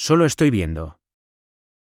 Solo estoy viendo.